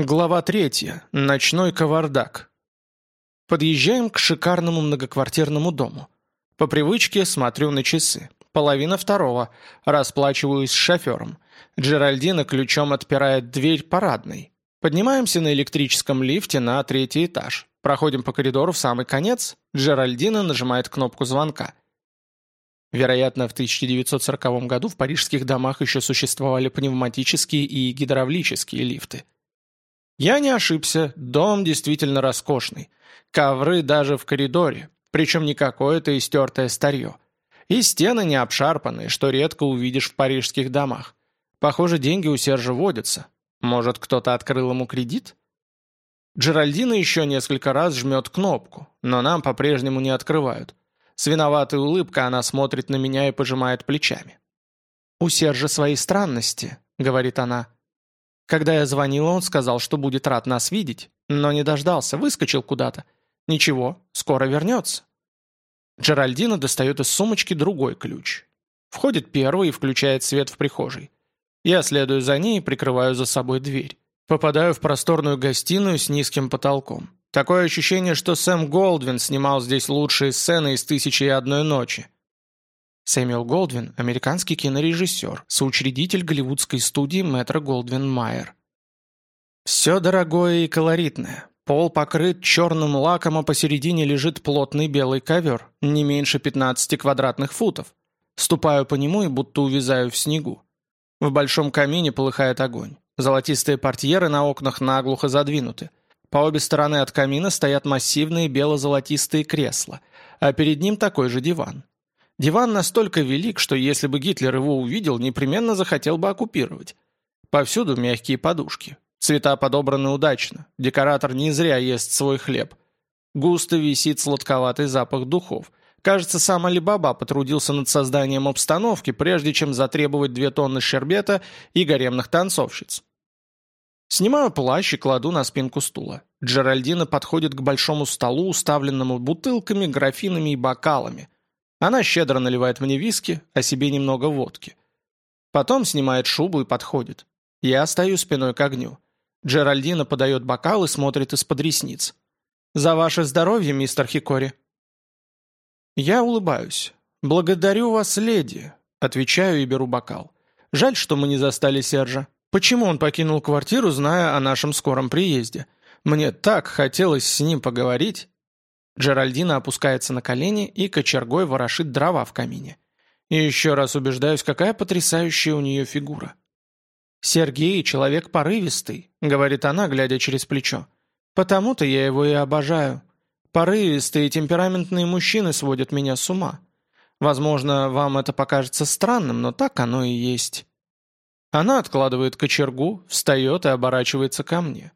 Глава третья. Ночной кавардак. Подъезжаем к шикарному многоквартирному дому. По привычке смотрю на часы. Половина второго. Расплачиваюсь с шофером. Джеральдина ключом отпирает дверь парадной. Поднимаемся на электрическом лифте на третий этаж. Проходим по коридору в самый конец. Джеральдина нажимает кнопку звонка. Вероятно, в 1940 году в парижских домах еще существовали пневматические и гидравлические лифты. Я не ошибся, дом действительно роскошный. Ковры даже в коридоре, причем не какое-то истертое старье. И стены не обшарпанные, что редко увидишь в парижских домах. Похоже, деньги у Сержа водятся. Может, кто-то открыл ему кредит? Джеральдина еще несколько раз жмет кнопку, но нам по-прежнему не открывают. С виноватой улыбкой она смотрит на меня и пожимает плечами. «У Сержа свои странности», — говорит она. Когда я звонил, он сказал, что будет рад нас видеть, но не дождался, выскочил куда-то. Ничего, скоро вернется. Джеральдина достает из сумочки другой ключ. Входит первый и включает свет в прихожей. Я следую за ней и прикрываю за собой дверь. Попадаю в просторную гостиную с низким потолком. Такое ощущение, что Сэм Голдвин снимал здесь лучшие сцены из «Тысячи и одной ночи». Сэмюэл Голдвин – американский кинорежиссер, соучредитель голливудской студии Мэтра Голдвин Майер. Все дорогое и колоритное. Пол покрыт черным лаком, а посередине лежит плотный белый ковер, не меньше 15 квадратных футов. Ступаю по нему и будто увязаю в снегу. В большом камине полыхает огонь. Золотистые портьеры на окнах наглухо задвинуты. По обе стороны от камина стоят массивные бело-золотистые кресла, а перед ним такой же диван. Диван настолько велик, что если бы Гитлер его увидел, непременно захотел бы оккупировать. Повсюду мягкие подушки. Цвета подобраны удачно. Декоратор не зря ест свой хлеб. Густо висит сладковатый запах духов. Кажется, сам Алибаба потрудился над созданием обстановки, прежде чем затребовать две тонны щербета и гаремных танцовщиц. Снимаю плащ и кладу на спинку стула. Джеральдина подходит к большому столу, уставленному бутылками, графинами и бокалами – она щедро наливает мне виски, а себе немного водки. Потом снимает шубу и подходит. Я стою спиной к огню. Джеральдина подает бокал и смотрит из-под ресниц. «За ваше здоровье, мистер Хикори!» Я улыбаюсь. «Благодарю вас, леди!» Отвечаю и беру бокал. Жаль, что мы не застали Сержа. Почему он покинул квартиру, зная о нашем скором приезде? Мне так хотелось с ним поговорить. Джеральдина опускается на колени и кочергой ворошит дрова в камине. И еще раз убеждаюсь, какая потрясающая у нее фигура. «Сергей — человек порывистый», — говорит она, глядя через плечо. «Потому-то я его и обожаю. Порывистые и темпераментные мужчины сводят меня с ума. Возможно, вам это покажется странным, но так оно и есть». Она откладывает кочергу, встает и оборачивается ко мне.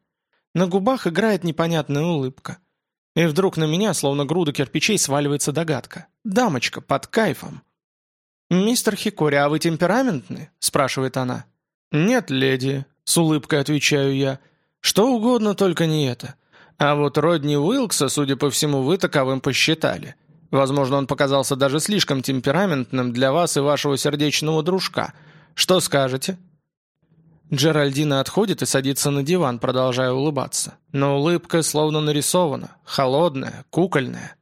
На губах играет непонятная улыбка — и вдруг на меня, словно груда кирпичей, сваливается догадка. «Дамочка, под кайфом!» «Мистер Хикори, а вы темпераментны?» – спрашивает она. «Нет, леди», – с улыбкой отвечаю я. «Что угодно, только не это. А вот Родни Уилкса, судя по всему, вы таковым посчитали. Возможно, он показался даже слишком темпераментным для вас и вашего сердечного дружка. Что скажете?» Джеральдина отходит и садится на диван, продолжая улыбаться. Но улыбка словно нарисована, холодная, кукольная.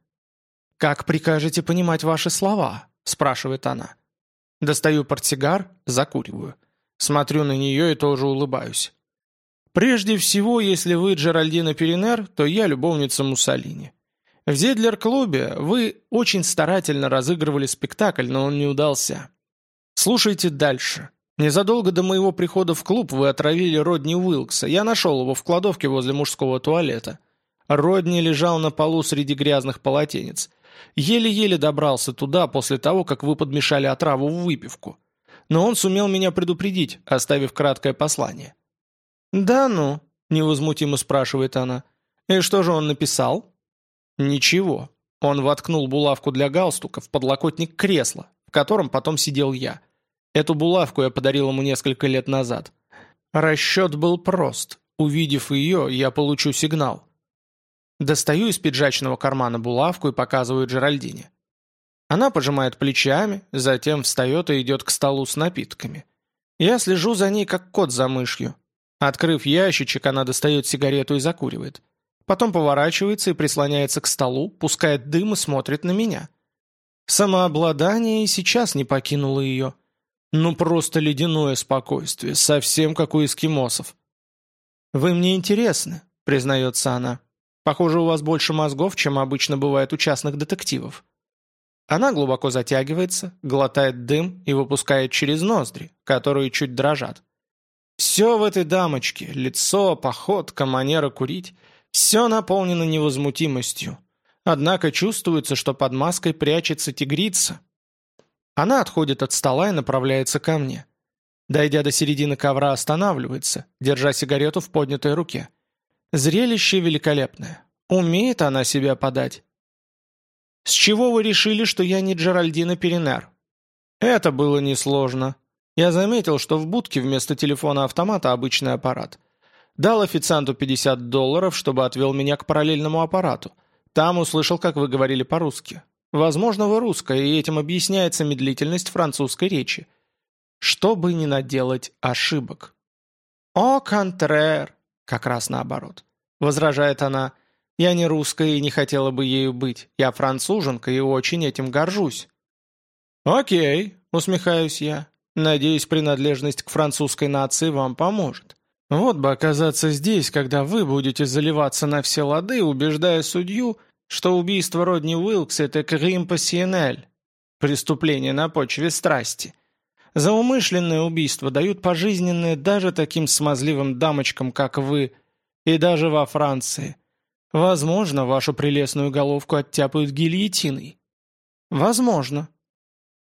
«Как прикажете понимать ваши слова?» – спрашивает она. Достаю портсигар, закуриваю. Смотрю на нее и тоже улыбаюсь. «Прежде всего, если вы Джеральдина Перенер, то я любовница Муссолини. В Зедлер-клубе вы очень старательно разыгрывали спектакль, но он не удался. Слушайте дальше. Незадолго до моего прихода в клуб вы отравили Родни Уилкса. Я нашел его в кладовке возле мужского туалета. Родни лежал на полу среди грязных полотенец. Еле-еле добрался туда после того, как вы подмешали отраву в выпивку. Но он сумел меня предупредить, оставив краткое послание. «Да ну», — невозмутимо спрашивает она. «И что же он написал?» «Ничего». Он воткнул булавку для галстука в подлокотник кресла, в котором потом сидел я. Эту булавку я подарил ему несколько лет назад. Расчет был прост. Увидев ее, я получу сигнал. Достаю из пиджачного кармана булавку и показываю Джеральдине. Она пожимает плечами, затем встает и идет к столу с напитками. Я слежу за ней, как кот за мышью. Открыв ящичек, она достает сигарету и закуривает. Потом поворачивается и прислоняется к столу, пускает дым и смотрит на меня. Самообладание и сейчас не покинуло ее. Ну просто ледяное спокойствие, совсем как у эскимосов. «Вы мне интересны», — признается она. «Похоже, у вас больше мозгов, чем обычно бывает у частных детективов». Она глубоко затягивается, глотает дым и выпускает через ноздри, которые чуть дрожат. Все в этой дамочке, лицо, походка, манера курить, все наполнено невозмутимостью. Однако чувствуется, что под маской прячется тигрица, она отходит от стола и направляется ко мне. Дойдя до середины ковра, останавливается, держа сигарету в поднятой руке. Зрелище великолепное. Умеет она себя подать. «С чего вы решили, что я не Джеральдина Перинар?» «Это было несложно. Я заметил, что в будке вместо телефона-автомата обычный аппарат. Дал официанту 50 долларов, чтобы отвел меня к параллельному аппарату. Там услышал, как вы говорили по-русски. Возможно, вы русская, и этим объясняется медлительность французской речи. Чтобы не наделать ошибок. «О, контрэр!» Как раз наоборот. Возражает она. «Я не русская и не хотела бы ею быть. Я француженка и очень этим горжусь». «Окей», — усмехаюсь я. «Надеюсь, принадлежность к французской нации вам поможет. Вот бы оказаться здесь, когда вы будете заливаться на все лады, убеждая судью, — что убийство Родни Уилкс – это крим пассионель, преступление на почве страсти. За умышленное убийство дают пожизненное даже таким смазливым дамочкам, как вы, и даже во Франции. Возможно, вашу прелестную головку оттяпают гильотиной. Возможно.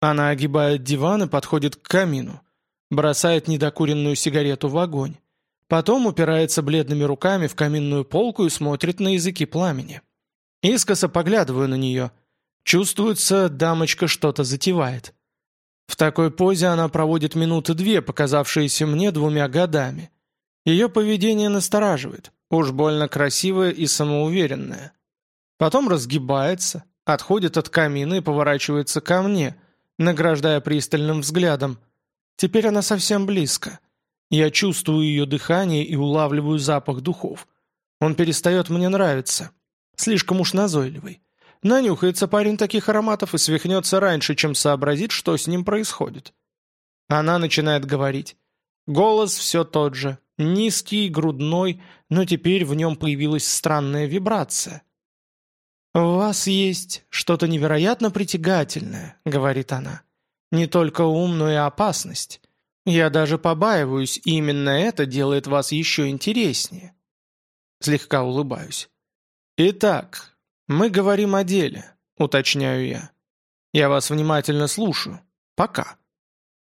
Она огибает диван и подходит к камину. Бросает недокуренную сигарету в огонь. Потом упирается бледными руками в каминную полку и смотрит на языки пламени. Искоса поглядываю на нее. Чувствуется, дамочка что-то затевает. В такой позе она проводит минуты две, показавшиеся мне двумя годами. Ее поведение настораживает, уж больно красивое и самоуверенное. Потом разгибается, отходит от камина и поворачивается ко мне, награждая пристальным взглядом. Теперь она совсем близко. Я чувствую ее дыхание и улавливаю запах духов. Он перестает мне нравиться. Слишком уж назойливый. Нанюхается парень таких ароматов и свихнется раньше, чем сообразит, что с ним происходит. Она начинает говорить. Голос все тот же, низкий, грудной, но теперь в нем появилась странная вибрация. У вас есть что-то невероятно притягательное», — говорит она. «Не только ум, но и опасность. Я даже побаиваюсь, и именно это делает вас еще интереснее». Слегка улыбаюсь. «Итак, мы говорим о деле», — уточняю я. «Я вас внимательно слушаю. Пока».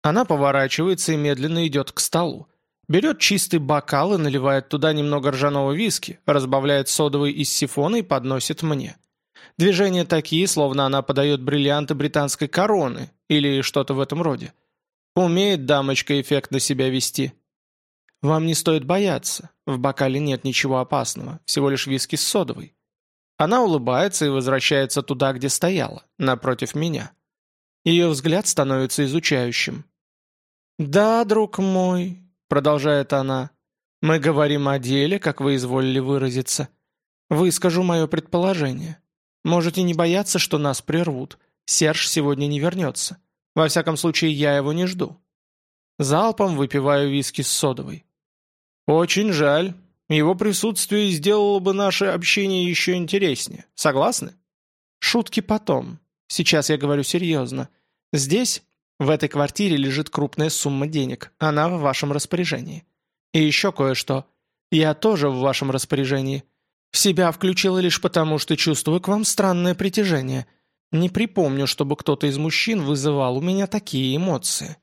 Она поворачивается и медленно идет к столу. Берет чистый бокал и наливает туда немного ржаного виски, разбавляет содовый из сифона и подносит мне. Движения такие, словно она подает бриллианты британской короны или что-то в этом роде. Умеет дамочка эффектно себя вести. Вам не стоит бояться. В бокале нет ничего опасного, всего лишь виски с содовой. Она улыбается и возвращается туда, где стояла, напротив меня. Ее взгляд становится изучающим. «Да, друг мой», — продолжает она, — «мы говорим о деле, как вы изволили выразиться. Выскажу мое предположение. Можете не бояться, что нас прервут. Серж сегодня не вернется. Во всяком случае, я его не жду». Залпом выпиваю виски с содовой. «Очень жаль», его присутствие сделало бы наше общение еще интереснее. Согласны? Шутки потом. Сейчас я говорю серьезно. Здесь, в этой квартире, лежит крупная сумма денег. Она в вашем распоряжении. И еще кое-что. Я тоже в вашем распоряжении. В себя включила лишь потому, что чувствую к вам странное притяжение. Не припомню, чтобы кто-то из мужчин вызывал у меня такие эмоции.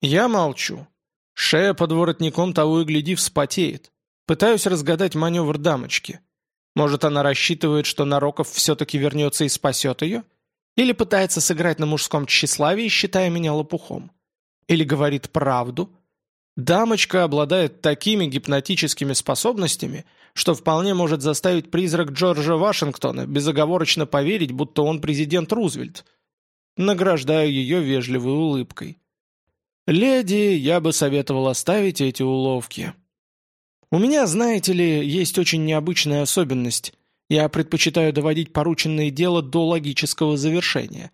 Я молчу. Шея под воротником того и гляди вспотеет. Пытаюсь разгадать маневр дамочки. Может, она рассчитывает, что Нароков все-таки вернется и спасет ее? Или пытается сыграть на мужском тщеславии, считая меня лопухом? Или говорит правду? Дамочка обладает такими гипнотическими способностями, что вполне может заставить призрак Джорджа Вашингтона безоговорочно поверить, будто он президент Рузвельт. Награждаю ее вежливой улыбкой. «Леди, я бы советовал оставить эти уловки», у меня, знаете ли, есть очень необычная особенность. Я предпочитаю доводить порученное дело до логического завершения.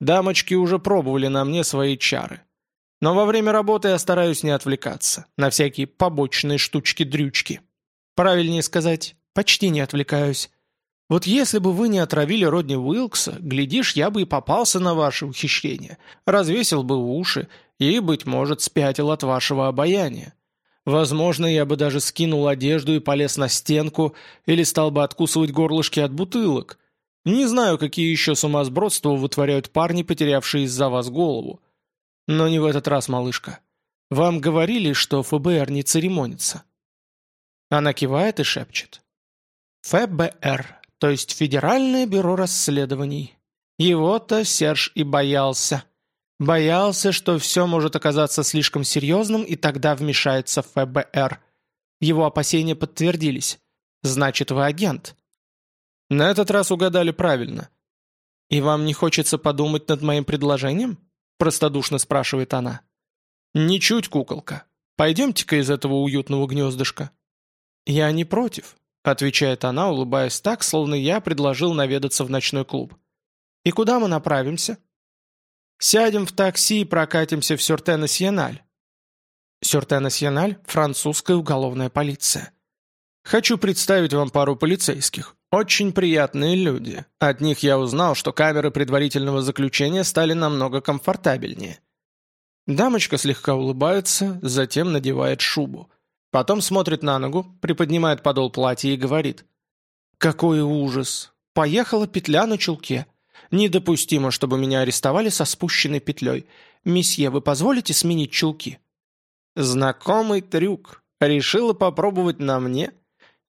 Дамочки уже пробовали на мне свои чары. Но во время работы я стараюсь не отвлекаться на всякие побочные штучки-дрючки. Правильнее сказать, почти не отвлекаюсь. Вот если бы вы не отравили Родни Уилкса, глядишь, я бы и попался на ваше ухищрение, развесил бы уши и, быть может, спятил от вашего обаяния. Возможно, я бы даже скинул одежду и полез на стенку, или стал бы откусывать горлышки от бутылок. Не знаю, какие еще сумасбродства вытворяют парни, потерявшие из-за вас голову. Но не в этот раз, малышка. Вам говорили, что ФБР не церемонится. Она кивает и шепчет. ФБР, то есть Федеральное бюро расследований. Его-то Серж и боялся. Боялся, что все может оказаться слишком серьезным, и тогда вмешается ФБР. Его опасения подтвердились. Значит, вы агент. На этот раз угадали правильно. И вам не хочется подумать над моим предложением? Простодушно спрашивает она. Ничуть, куколка. Пойдемте-ка из этого уютного гнездышка. Я не против, отвечает она, улыбаясь так, словно я предложил наведаться в ночной клуб. И куда мы направимся? Сядем в такси и прокатимся в Сюртена-Сьеналь». Сюртена-Сьеналь – французская уголовная полиция. «Хочу представить вам пару полицейских. Очень приятные люди. От них я узнал, что камеры предварительного заключения стали намного комфортабельнее». Дамочка слегка улыбается, затем надевает шубу. Потом смотрит на ногу, приподнимает подол платья и говорит. «Какой ужас! Поехала петля на чулке. Недопустимо, чтобы меня арестовали со спущенной петлей. Месье, вы позволите сменить чулки?» «Знакомый трюк. Решила попробовать на мне?»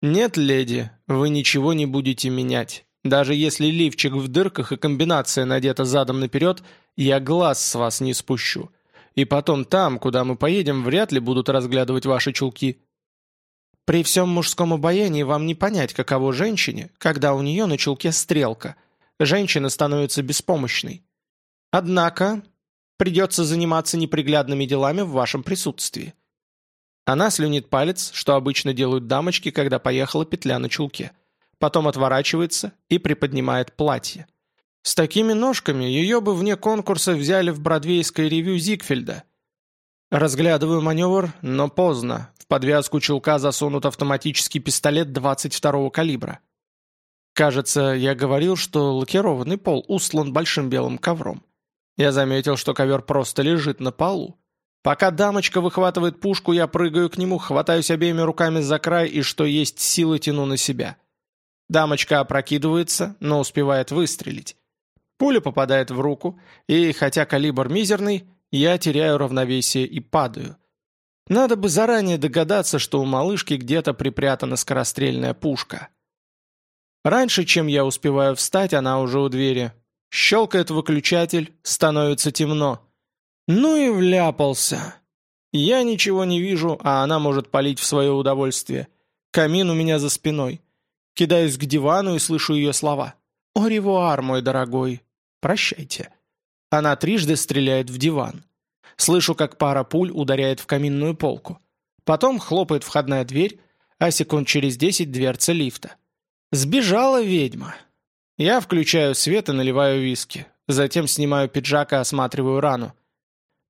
«Нет, леди, вы ничего не будете менять. Даже если лифчик в дырках и комбинация надета задом наперед, я глаз с вас не спущу. И потом там, куда мы поедем, вряд ли будут разглядывать ваши чулки». «При всем мужском обаянии вам не понять, каково женщине, когда у нее на чулке стрелка», женщина становится беспомощной. Однако придется заниматься неприглядными делами в вашем присутствии. Она слюнит палец, что обычно делают дамочки, когда поехала петля на чулке. Потом отворачивается и приподнимает платье. С такими ножками ее бы вне конкурса взяли в бродвейское ревю Зигфельда. Разглядываю маневр, но поздно. В подвязку чулка засунут автоматический пистолет 22-го калибра. Кажется, я говорил, что лакированный пол устлан большим белым ковром. Я заметил, что ковер просто лежит на полу. Пока дамочка выхватывает пушку, я прыгаю к нему, хватаюсь обеими руками за край и, что есть силы, тяну на себя. Дамочка опрокидывается, но успевает выстрелить. Пуля попадает в руку, и, хотя калибр мизерный, я теряю равновесие и падаю. Надо бы заранее догадаться, что у малышки где-то припрятана скорострельная пушка. Раньше, чем я успеваю встать, она уже у двери. Щелкает выключатель, становится темно. Ну и вляпался. Я ничего не вижу, а она может палить в свое удовольствие. Камин у меня за спиной. Кидаюсь к дивану и слышу ее слова. «О, ревуар, мой дорогой! Прощайте!» Она трижды стреляет в диван. Слышу, как пара пуль ударяет в каминную полку. Потом хлопает входная дверь, а секунд через десять дверца лифта. Сбежала ведьма. Я включаю свет и наливаю виски. Затем снимаю пиджак и осматриваю рану.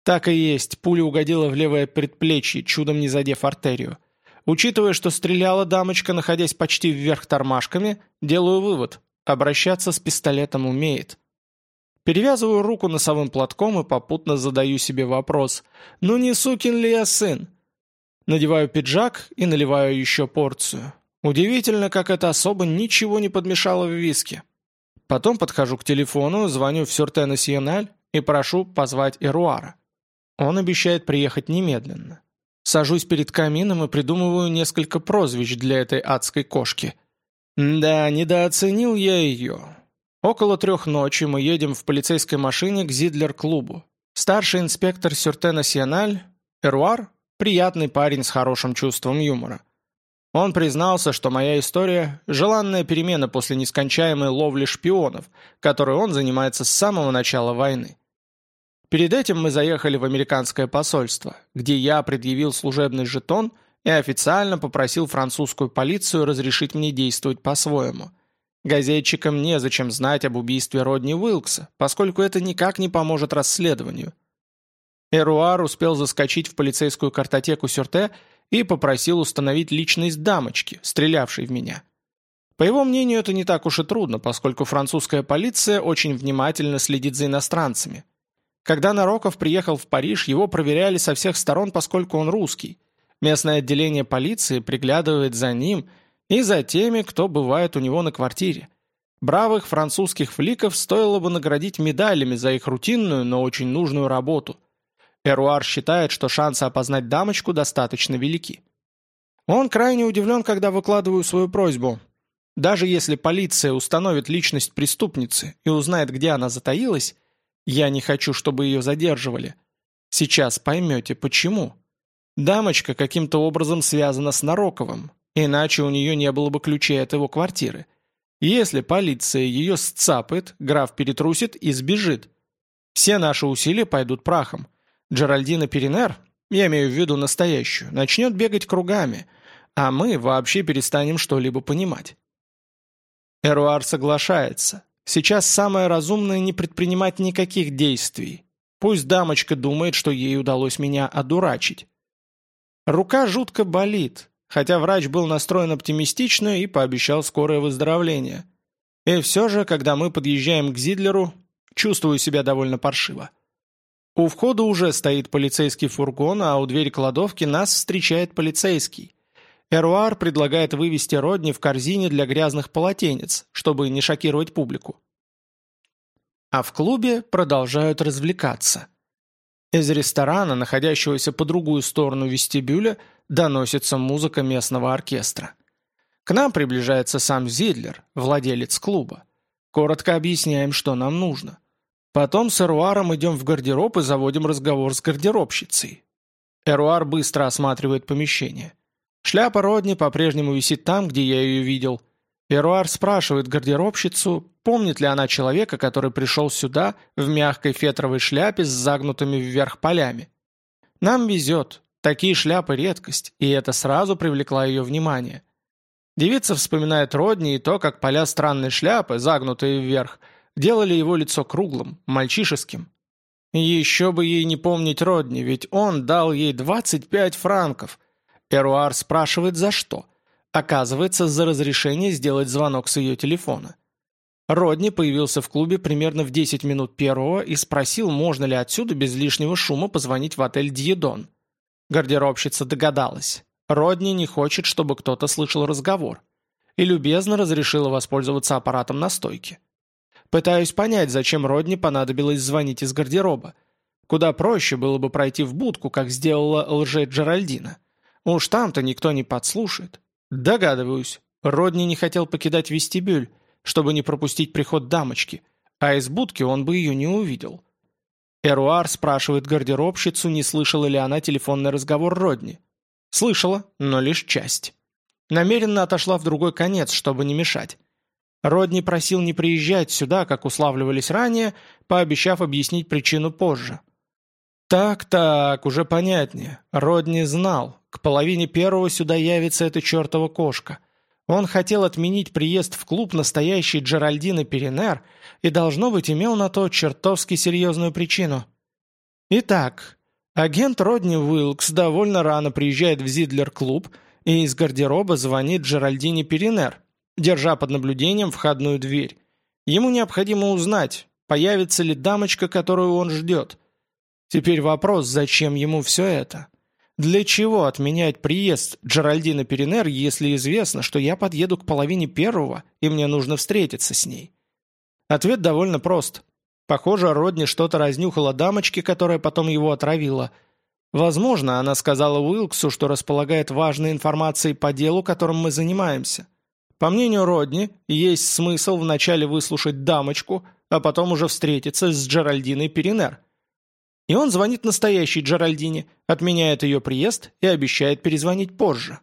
Так и есть, пуля угодила в левое предплечье, чудом не задев артерию. Учитывая, что стреляла дамочка, находясь почти вверх тормашками, делаю вывод. Обращаться с пистолетом умеет. Перевязываю руку носовым платком и попутно задаю себе вопрос. «Ну не сукин ли я сын?» Надеваю пиджак и наливаю еще порцию. Удивительно, как это особо ничего не подмешало в виски. Потом подхожу к телефону, звоню в Сюрте Националь и прошу позвать Эруара. Он обещает приехать немедленно. Сажусь перед камином и придумываю несколько прозвищ для этой адской кошки. Да, недооценил я ее. Около трех ночи мы едем в полицейской машине к Зидлер-клубу. Старший инспектор Сюрте Националь, Эруар, приятный парень с хорошим чувством юмора. Он признался, что моя история – желанная перемена после нескончаемой ловли шпионов, которой он занимается с самого начала войны. Перед этим мы заехали в американское посольство, где я предъявил служебный жетон и официально попросил французскую полицию разрешить мне действовать по-своему. Газетчикам незачем знать об убийстве Родни Уилкса, поскольку это никак не поможет расследованию. Эруар успел заскочить в полицейскую картотеку Сюрте – и попросил установить личность дамочки, стрелявшей в меня. По его мнению, это не так уж и трудно, поскольку французская полиция очень внимательно следит за иностранцами. Когда Нароков приехал в Париж, его проверяли со всех сторон, поскольку он русский. Местное отделение полиции приглядывает за ним и за теми, кто бывает у него на квартире. Бравых французских фликов стоило бы наградить медалями за их рутинную, но очень нужную работу – Эруар считает, что шансы опознать дамочку достаточно велики. Он крайне удивлен, когда выкладываю свою просьбу. Даже если полиция установит личность преступницы и узнает, где она затаилась, я не хочу, чтобы ее задерживали. Сейчас поймете, почему. Дамочка каким-то образом связана с Нароковым, иначе у нее не было бы ключей от его квартиры. Если полиция ее сцапает, граф перетрусит и сбежит. Все наши усилия пойдут прахом. Джеральдина Перинер, я имею в виду настоящую, начнет бегать кругами, а мы вообще перестанем что-либо понимать. Эруар соглашается. Сейчас самое разумное не предпринимать никаких действий. Пусть дамочка думает, что ей удалось меня одурачить. Рука жутко болит, хотя врач был настроен оптимистично и пообещал скорое выздоровление. И все же, когда мы подъезжаем к Зидлеру, чувствую себя довольно паршиво. У входа уже стоит полицейский фургон, а у двери кладовки нас встречает полицейский. Эруар предлагает вывести Родни в корзине для грязных полотенец, чтобы не шокировать публику. А в клубе продолжают развлекаться. Из ресторана, находящегося по другую сторону вестибюля, доносится музыка местного оркестра. К нам приближается сам Зидлер, владелец клуба. Коротко объясняем, что нам нужно – Потом с Эруаром идем в гардероб и заводим разговор с гардеробщицей. Эруар быстро осматривает помещение. Шляпа Родни по-прежнему висит там, где я ее видел. Эруар спрашивает гардеробщицу, помнит ли она человека, который пришел сюда в мягкой фетровой шляпе с загнутыми вверх полями. Нам везет. Такие шляпы редкость, и это сразу привлекло ее внимание. Девица вспоминает Родни и то, как поля странной шляпы, загнутые вверх – делали его лицо круглым, мальчишеским. Еще бы ей не помнить Родни, ведь он дал ей 25 франков. Эруар спрашивает, за что. Оказывается, за разрешение сделать звонок с ее телефона. Родни появился в клубе примерно в 10 минут первого и спросил, можно ли отсюда без лишнего шума позвонить в отель «Дьедон». Гардеробщица догадалась. Родни не хочет, чтобы кто-то слышал разговор. И любезно разрешила воспользоваться аппаратом на стойке. Пытаюсь понять, зачем Родни понадобилось звонить из гардероба. Куда проще было бы пройти в будку, как сделала лжет Джеральдина. Уж там-то никто не подслушает. Догадываюсь, Родни не хотел покидать вестибюль, чтобы не пропустить приход дамочки, а из будки он бы ее не увидел. Эруар спрашивает гардеробщицу, не слышала ли она телефонный разговор Родни. Слышала, но лишь часть. Намеренно отошла в другой конец, чтобы не мешать. Родни просил не приезжать сюда, как уславливались ранее, пообещав объяснить причину позже. «Так-так, уже понятнее. Родни знал. К половине первого сюда явится эта чертова кошка. Он хотел отменить приезд в клуб настоящей Джеральдины Перенер и, должно быть, имел на то чертовски серьезную причину. Итак, агент Родни Уилкс довольно рано приезжает в Зидлер-клуб и из гардероба звонит Джеральдине Перенер – держа под наблюдением входную дверь. Ему необходимо узнать, появится ли дамочка, которую он ждет. Теперь вопрос, зачем ему все это? Для чего отменять приезд Джеральдина Перенер, если известно, что я подъеду к половине первого, и мне нужно встретиться с ней? Ответ довольно прост. Похоже, Родни что-то разнюхала дамочке, которая потом его отравила. Возможно, она сказала Уилксу, что располагает важной информацией по делу, которым мы занимаемся. По мнению Родни, есть смысл вначале выслушать дамочку, а потом уже встретиться с Джеральдиной Перинер. И он звонит настоящей Джеральдине, отменяет ее приезд и обещает перезвонить позже.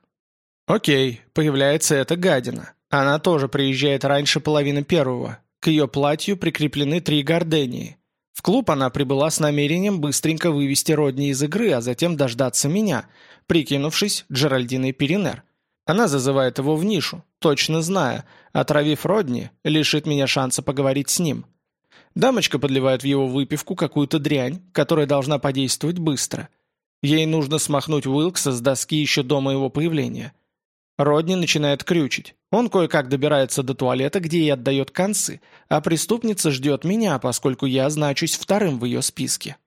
Окей, появляется эта гадина. Она тоже приезжает раньше половины первого. К ее платью прикреплены три гордении. В клуб она прибыла с намерением быстренько вывести Родни из игры, а затем дождаться меня, прикинувшись Джеральдиной Перинер. Она зазывает его в нишу, точно зная, отравив Родни, лишит меня шанса поговорить с ним. Дамочка подливает в его выпивку какую-то дрянь, которая должна подействовать быстро. Ей нужно смахнуть Уилкса с доски еще до моего появления. Родни начинает крючить. Он кое-как добирается до туалета, где и отдает концы, а преступница ждет меня, поскольку я значусь вторым в ее списке.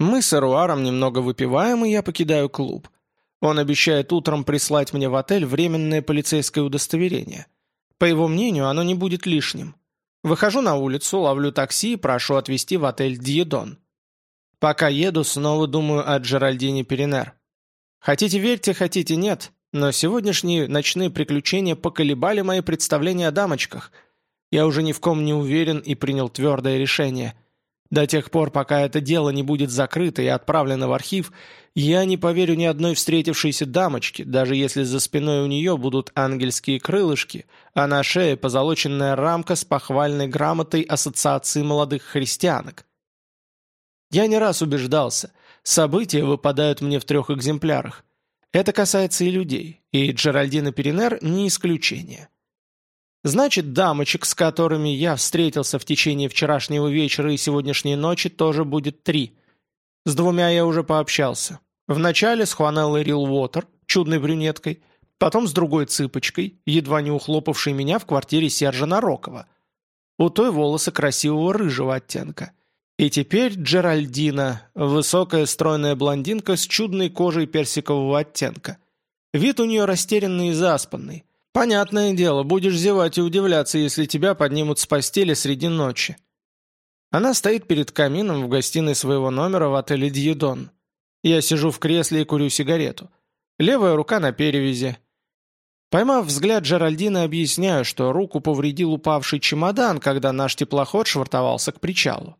Мы с Эруаром немного выпиваем, и я покидаю клуб. Он обещает утром прислать мне в отель временное полицейское удостоверение. По его мнению, оно не будет лишним. Выхожу на улицу, ловлю такси и прошу отвезти в отель «Диедон». Пока еду, снова думаю о Джеральдине Перенер. Хотите верьте, хотите нет, но сегодняшние ночные приключения поколебали мои представления о дамочках. Я уже ни в ком не уверен и принял твердое решение – до тех пор, пока это дело не будет закрыто и отправлено в архив, я не поверю ни одной встретившейся дамочке, даже если за спиной у нее будут ангельские крылышки, а на шее позолоченная рамка с похвальной грамотой Ассоциации молодых христианок. Я не раз убеждался, события выпадают мне в трех экземплярах. Это касается и людей, и Джеральдина Перенер не исключение. Значит, дамочек, с которыми я встретился в течение вчерашнего вечера и сегодняшней ночи, тоже будет три. С двумя я уже пообщался. Вначале с Хуанеллой Рилвотер, чудной брюнеткой, потом с другой цыпочкой, едва не ухлопавшей меня в квартире Сержа Нарокова. У той волосы красивого рыжего оттенка. И теперь Джеральдина, высокая стройная блондинка с чудной кожей персикового оттенка. Вид у нее растерянный и заспанный – Понятное дело, будешь зевать и удивляться, если тебя поднимут с постели среди ночи. Она стоит перед камином в гостиной своего номера в отеле «Дьедон». Я сижу в кресле и курю сигарету. Левая рука на перевязи. Поймав взгляд Джеральдины, объясняю, что руку повредил упавший чемодан, когда наш теплоход швартовался к причалу.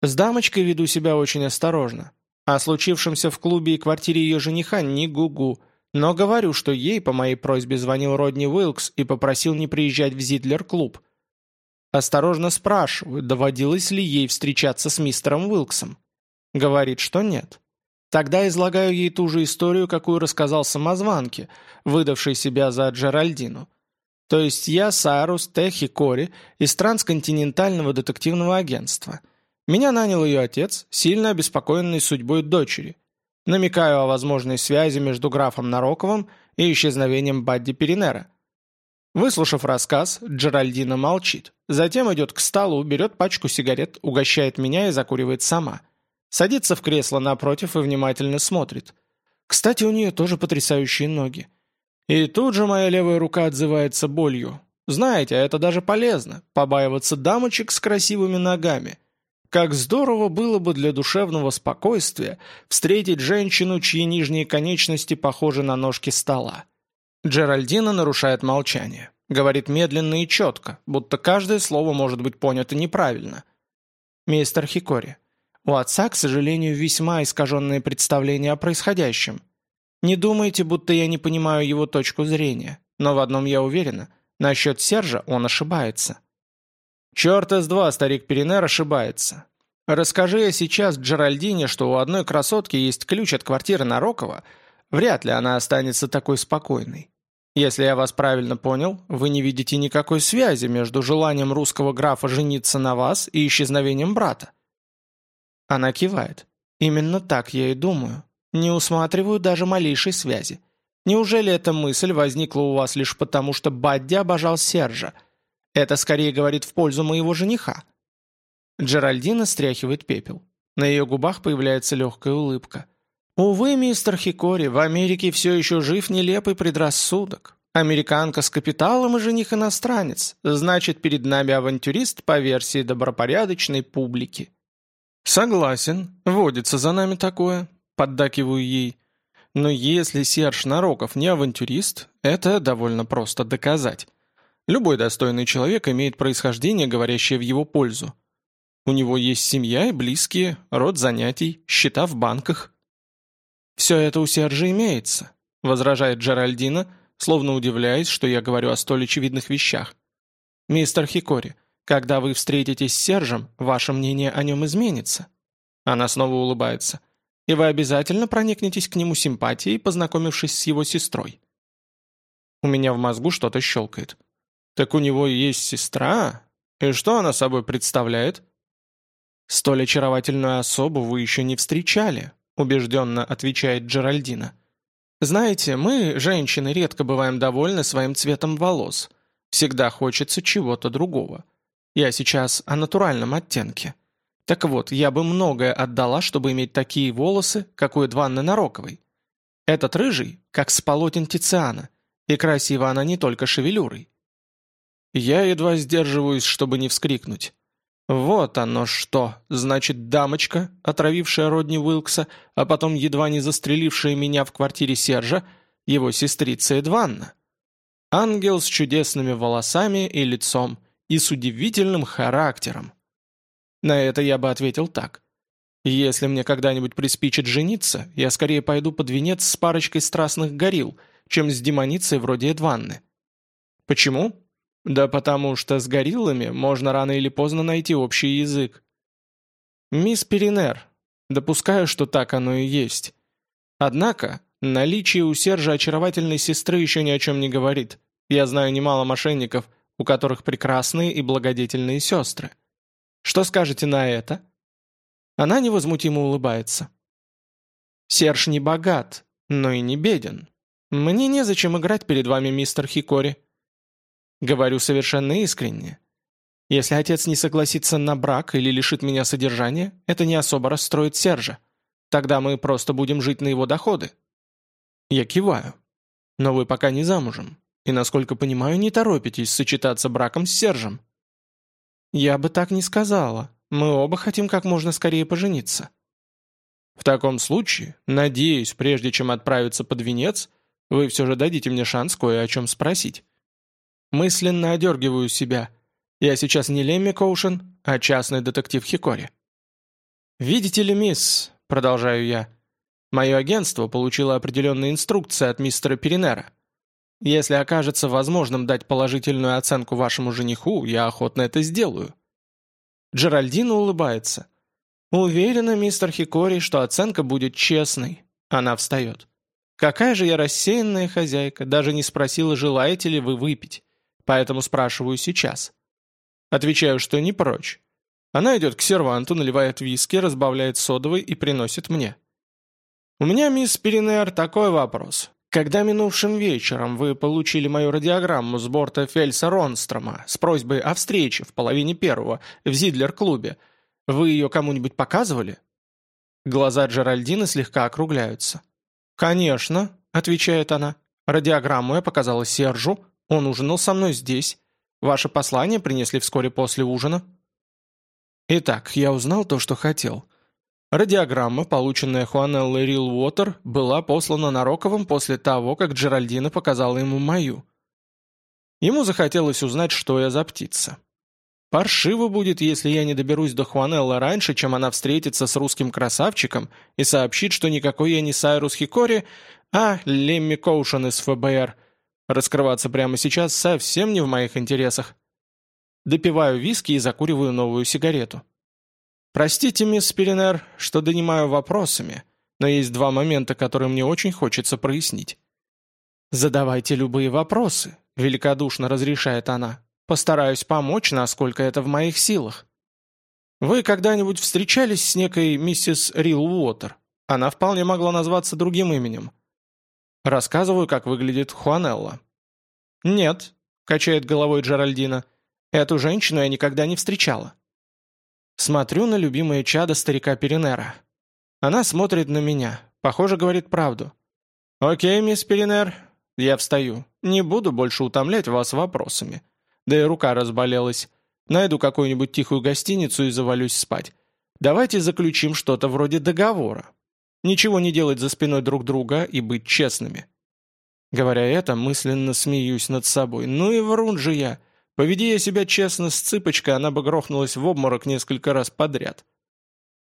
С дамочкой веду себя очень осторожно. О случившемся в клубе и квартире ее жениха ни гу-гу – но говорю, что ей по моей просьбе звонил Родни Уилкс и попросил не приезжать в Зитлер-клуб. Осторожно спрашиваю, доводилось ли ей встречаться с мистером Уилксом. Говорит, что нет. Тогда излагаю ей ту же историю, какую рассказал самозванке, выдавший себя за Джеральдину. То есть я Сарус Техи Кори из трансконтинентального детективного агентства. Меня нанял ее отец, сильно обеспокоенный судьбой дочери – намекаю о возможной связи между графом Нароковым и исчезновением Бадди Перинера. Выслушав рассказ, Джеральдина молчит. Затем идет к столу, берет пачку сигарет, угощает меня и закуривает сама. Садится в кресло напротив и внимательно смотрит. Кстати, у нее тоже потрясающие ноги. И тут же моя левая рука отзывается болью. Знаете, а это даже полезно, побаиваться дамочек с красивыми ногами – как здорово было бы для душевного спокойствия встретить женщину, чьи нижние конечности похожи на ножки стола. Джеральдина нарушает молчание. Говорит медленно и четко, будто каждое слово может быть понято неправильно. Мистер Хикори, у отца, к сожалению, весьма искаженные представления о происходящем. Не думайте, будто я не понимаю его точку зрения, но в одном я уверена, насчет Сержа он ошибается. Черт из два старик Перенер ошибается. Расскажи я сейчас Джеральдине, что у одной красотки есть ключ от квартиры Нарокова, вряд ли она останется такой спокойной. Если я вас правильно понял, вы не видите никакой связи между желанием русского графа жениться на вас и исчезновением брата. Она кивает. Именно так я и думаю. Не усматриваю даже малейшей связи. Неужели эта мысль возникла у вас лишь потому, что Бадди обожал Сержа – это скорее говорит в пользу моего жениха». Джеральдина стряхивает пепел. На ее губах появляется легкая улыбка. «Увы, мистер Хикори, в Америке все еще жив нелепый предрассудок. Американка с капиталом и жених иностранец. Значит, перед нами авантюрист по версии добропорядочной публики». «Согласен, водится за нами такое», — поддакиваю ей. «Но если Серж Нароков не авантюрист, это довольно просто доказать». Любой достойный человек имеет происхождение, говорящее в его пользу. У него есть семья и близкие, род занятий, счета в банках. «Все это у Сержа имеется», — возражает Джеральдина, словно удивляясь, что я говорю о столь очевидных вещах. «Мистер Хикори, когда вы встретитесь с Сержем, ваше мнение о нем изменится». Она снова улыбается. «И вы обязательно проникнетесь к нему симпатией, познакомившись с его сестрой». У меня в мозгу что-то щелкает. «Так у него есть сестра? И что она собой представляет?» «Столь очаровательную особу вы еще не встречали», — убежденно отвечает Джеральдина. «Знаете, мы, женщины, редко бываем довольны своим цветом волос. Всегда хочется чего-то другого. Я сейчас о натуральном оттенке. Так вот, я бы многое отдала, чтобы иметь такие волосы, как у Эдванны Нароковой. Этот рыжий, как с полотен Тициана, и красива она не только шевелюрой. Я едва сдерживаюсь, чтобы не вскрикнуть. Вот оно что! Значит, дамочка, отравившая Родни Уилкса, а потом едва не застрелившая меня в квартире Сержа, его сестрица Эдванна. Ангел с чудесными волосами и лицом, и с удивительным характером. На это я бы ответил так. Если мне когда-нибудь приспичит жениться, я скорее пойду под венец с парочкой страстных горил, чем с демоницей вроде Эдванны. Почему? Да потому что с гориллами можно рано или поздно найти общий язык. Мисс Перинер, допускаю, что так оно и есть. Однако, наличие у Сержа очаровательной сестры еще ни о чем не говорит. Я знаю немало мошенников, у которых прекрасные и благодетельные сестры. Что скажете на это? Она невозмутимо улыбается. Серж не богат, но и не беден. Мне незачем играть перед вами, мистер Хикори. Говорю совершенно искренне. Если отец не согласится на брак или лишит меня содержания, это не особо расстроит Сержа. Тогда мы просто будем жить на его доходы. Я киваю. Но вы пока не замужем. И, насколько понимаю, не торопитесь сочетаться браком с Сержем. Я бы так не сказала. Мы оба хотим как можно скорее пожениться. В таком случае, надеюсь, прежде чем отправиться под венец, вы все же дадите мне шанс кое о чем спросить. Мысленно одергиваю себя. Я сейчас не Лемми Коушен, а частный детектив Хикори. «Видите ли, мисс», — продолжаю я, — «мое агентство получило определенные инструкции от мистера Перинера. Если окажется возможным дать положительную оценку вашему жениху, я охотно это сделаю». Джеральдина улыбается. «Уверена, мистер Хикори, что оценка будет честной». Она встает. «Какая же я рассеянная хозяйка, даже не спросила, желаете ли вы выпить поэтому спрашиваю сейчас. Отвечаю, что не прочь. Она идет к серванту, наливает виски, разбавляет содовой и приносит мне. «У меня, мисс Перинер, такой вопрос. Когда минувшим вечером вы получили мою радиограмму с борта Фельса Ронстрома с просьбой о встрече в половине первого в Зидлер-клубе, вы ее кому-нибудь показывали?» Глаза Джеральдины слегка округляются. «Конечно», — отвечает она. «Радиограмму я показала Сержу, он ужинал со мной здесь. Ваше послание принесли вскоре после ужина». Итак, я узнал то, что хотел. Радиограмма, полученная Хуанеллой Рил Уотер, была послана Нароковым после того, как Джеральдина показала ему мою. Ему захотелось узнать, что я за птица. Паршиво будет, если я не доберусь до Хуанелла раньше, чем она встретится с русским красавчиком и сообщит, что никакой я не Сайрус Хикори, а Лемми Коушен из ФБР – Раскрываться прямо сейчас совсем не в моих интересах. Допиваю виски и закуриваю новую сигарету. Простите, мисс Перинер, что донимаю вопросами, но есть два момента, которые мне очень хочется прояснить. «Задавайте любые вопросы», — великодушно разрешает она. «Постараюсь помочь, насколько это в моих силах». «Вы когда-нибудь встречались с некой миссис Рил Уотер? Она вполне могла назваться другим именем». Рассказываю, как выглядит Хуанелла. «Нет», — качает головой Джеральдина, — «эту женщину я никогда не встречала». Смотрю на любимое чадо старика Перенера. Она смотрит на меня, похоже, говорит правду. «Окей, мисс Перенер, я встаю. Не буду больше утомлять вас вопросами. Да и рука разболелась. Найду какую-нибудь тихую гостиницу и завалюсь спать. Давайте заключим что-то вроде договора. Ничего не делать за спиной друг друга и быть честными. Говоря это, мысленно смеюсь над собой. Ну и врун же я. Поведи я себя честно с цыпочкой, она бы грохнулась в обморок несколько раз подряд.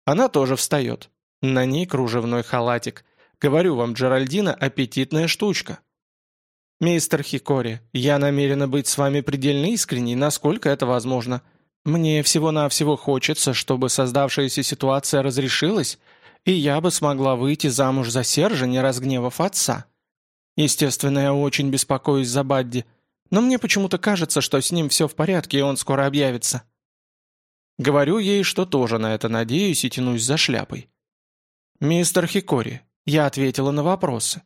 Она тоже встает. На ней кружевной халатик. Говорю вам, Джеральдина аппетитная штучка. «Мистер Хикори, я намерена быть с вами предельно искренней, насколько это возможно. Мне всего-навсего хочется, чтобы создавшаяся ситуация разрешилась, и я бы смогла выйти замуж за Сержа, не разгневав отца. Естественно, я очень беспокоюсь за Бадди, но мне почему-то кажется, что с ним все в порядке, и он скоро объявится. Говорю ей, что тоже на это надеюсь и тянусь за шляпой. «Мистер Хикори, я ответила на вопросы.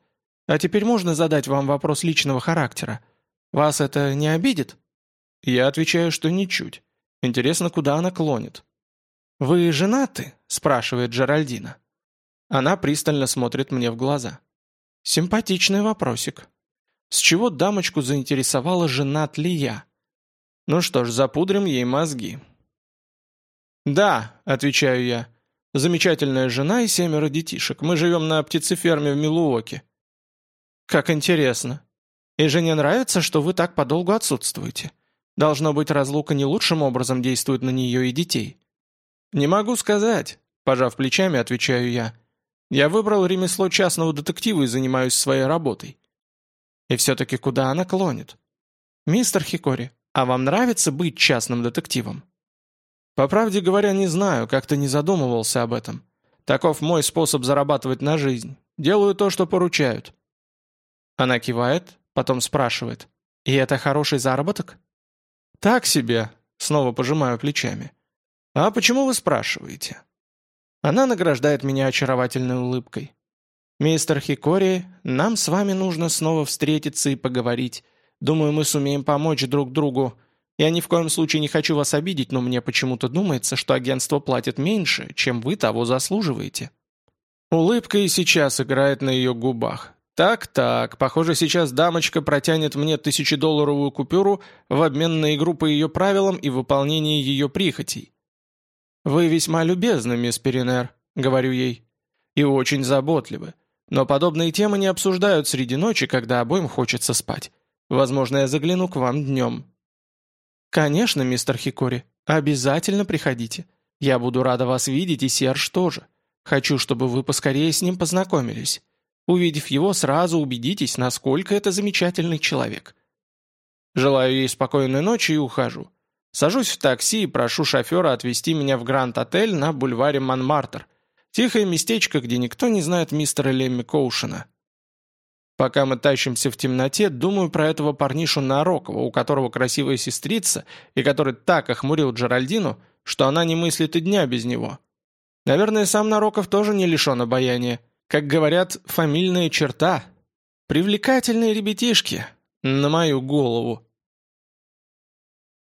А теперь можно задать вам вопрос личного характера? Вас это не обидит?» Я отвечаю, что ничуть. Интересно, куда она клонит. «Вы женаты?» – спрашивает Джеральдина. Она пристально смотрит мне в глаза. Симпатичный вопросик. С чего дамочку заинтересовала, женат ли я? Ну что ж, запудрим ей мозги. «Да», — отвечаю я, — «замечательная жена и семеро детишек. Мы живем на птицеферме в Милуоке». «Как интересно. И жене нравится, что вы так подолгу отсутствуете. Должно быть, разлука не лучшим образом действует на нее и детей». «Не могу сказать», — пожав плечами, отвечаю я. Я выбрал ремесло частного детектива и занимаюсь своей работой. И все-таки куда она клонит? Мистер Хикори, а вам нравится быть частным детективом? По правде говоря, не знаю, как-то не задумывался об этом. Таков мой способ зарабатывать на жизнь. Делаю то, что поручают. Она кивает, потом спрашивает. И это хороший заработок? Так себе. Снова пожимаю плечами. А почему вы спрашиваете? Она награждает меня очаровательной улыбкой. «Мистер Хикори, нам с вами нужно снова встретиться и поговорить. Думаю, мы сумеем помочь друг другу. Я ни в коем случае не хочу вас обидеть, но мне почему-то думается, что агентство платит меньше, чем вы того заслуживаете». Улыбка и сейчас играет на ее губах. «Так-так, похоже, сейчас дамочка протянет мне тысячедолларовую купюру в обмен на игру по ее правилам и выполнение ее прихотей. «Вы весьма любезны, мисс Перенер», — говорю ей, — «и очень заботливы. Но подобные темы не обсуждают среди ночи, когда обоим хочется спать. Возможно, я загляну к вам днем». «Конечно, мистер Хикори, обязательно приходите. Я буду рада вас видеть, и Серж тоже. Хочу, чтобы вы поскорее с ним познакомились. Увидев его, сразу убедитесь, насколько это замечательный человек». Желаю ей спокойной ночи и ухожу. Сажусь в такси и прошу шофера отвезти меня в Гранд-отель на бульваре Монмартр. Тихое местечко, где никто не знает мистера Лемми Коушена. Пока мы тащимся в темноте, думаю про этого парнишу Нарокова, у которого красивая сестрица, и который так охмурил Джеральдину, что она не мыслит и дня без него. Наверное, сам Нароков тоже не лишен обаяния. Как говорят, фамильная черта. Привлекательные ребятишки. На мою голову.